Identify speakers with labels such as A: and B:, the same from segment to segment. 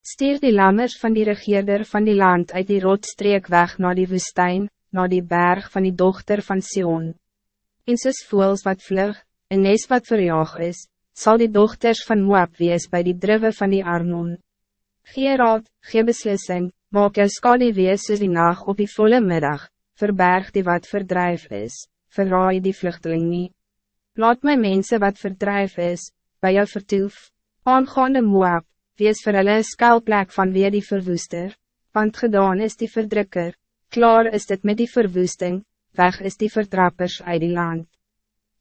A: Stuur die lammers van die regeerder van die land uit die rotstreek weg naar die woestijn, naar die berg van die dochter van Sion. En soos voels wat vlug, en nes wat verjaag is, zal die dochters van Moab wees bij die drive van die Arnon. Gee raad, gee beslissing, maak jou skade wees soos die nacht op die volle middag, verberg die wat verdrijf is, verraai die vluchteling niet. Laat my mensen wat verdrijf is, bij jou vertoef, aangaande Moab, wees vir hulle skuilplek van weer die verwoester, want gedaan is die verdrukker, klaar is dit met die verwoesting, weg is die vertrappers uit die land.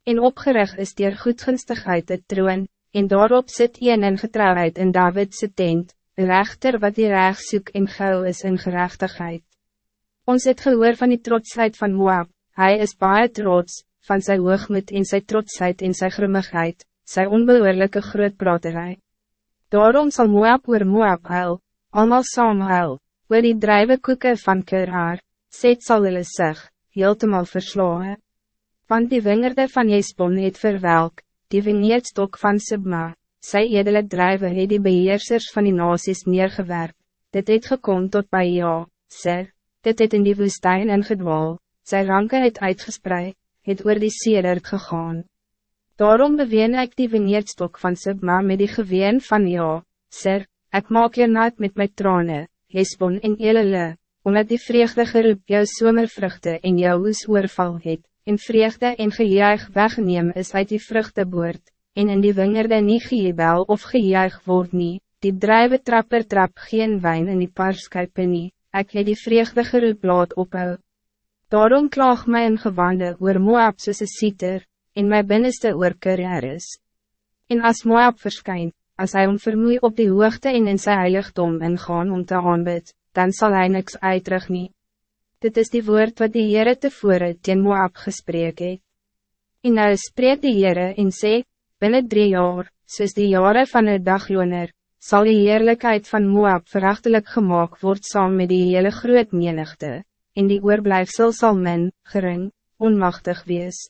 A: En opgericht is die goedgunstigheid het troon, en daarop sit een in getrouwheid in Davidse tent, een rechter wat die reg soek en gauw is in gerechtigheid. Ons het gehoor van die trotsheid van Moab, hij is baie trots, van zijn hoogmoed en zijn trotsheid en zijn grimmigheid, zijn onbehoorlijke grootpraterij. Daarom zal Moab oor Moab huil, allemaal saam huil, oor die drijve koeken van Keraar, Zet sal hulle sig, heeltemal verslaan. Want die wingerde van Jesbon het verwelk, die vineerdstok van Sibma, sy edele drijve het die beheersers van die nasies neergewerp, dit het gekom tot bij ja, sir, dit het in die woestijn ingedwaal, sy ranke het uitgespreid, het oor die sedert gegaan. Daarom beween ik die veneerdstok van Sibma met die geween van ja, sir, ik maak je nat met mijn tranen, Hesbon en Elele, omdat die vreugde geroep jou somervruchten en jou oes oorval het, en vreugde en gejuig wegneem is uit die vruchteboord, en in die wingerde nie gejebel of gejuig word nie, die drijve trapper trap geen wijn in die parskuipe nie, ek het die vreugde geroep laat ophou. Daarom klaag my in gewande oor Moab soos een sieter, en my binneste oorker is. En as Moab verskyn, as hy vermoei op die hoogte en in sy heiligdom ingaan om te aanbid, dan zal hij niks uitrig nie. Dit is die woord wat die Heere tevore teen Moab gesprek het. En nou spreek die Heere en sê, binnen drie jaar, soos die jaren van een dagloner, zal die heerlijkheid van Moab verachtelijk gemaakt worden saam met die hele groot menigte, en die oorblijfsel zal men, gering, onmachtig wees.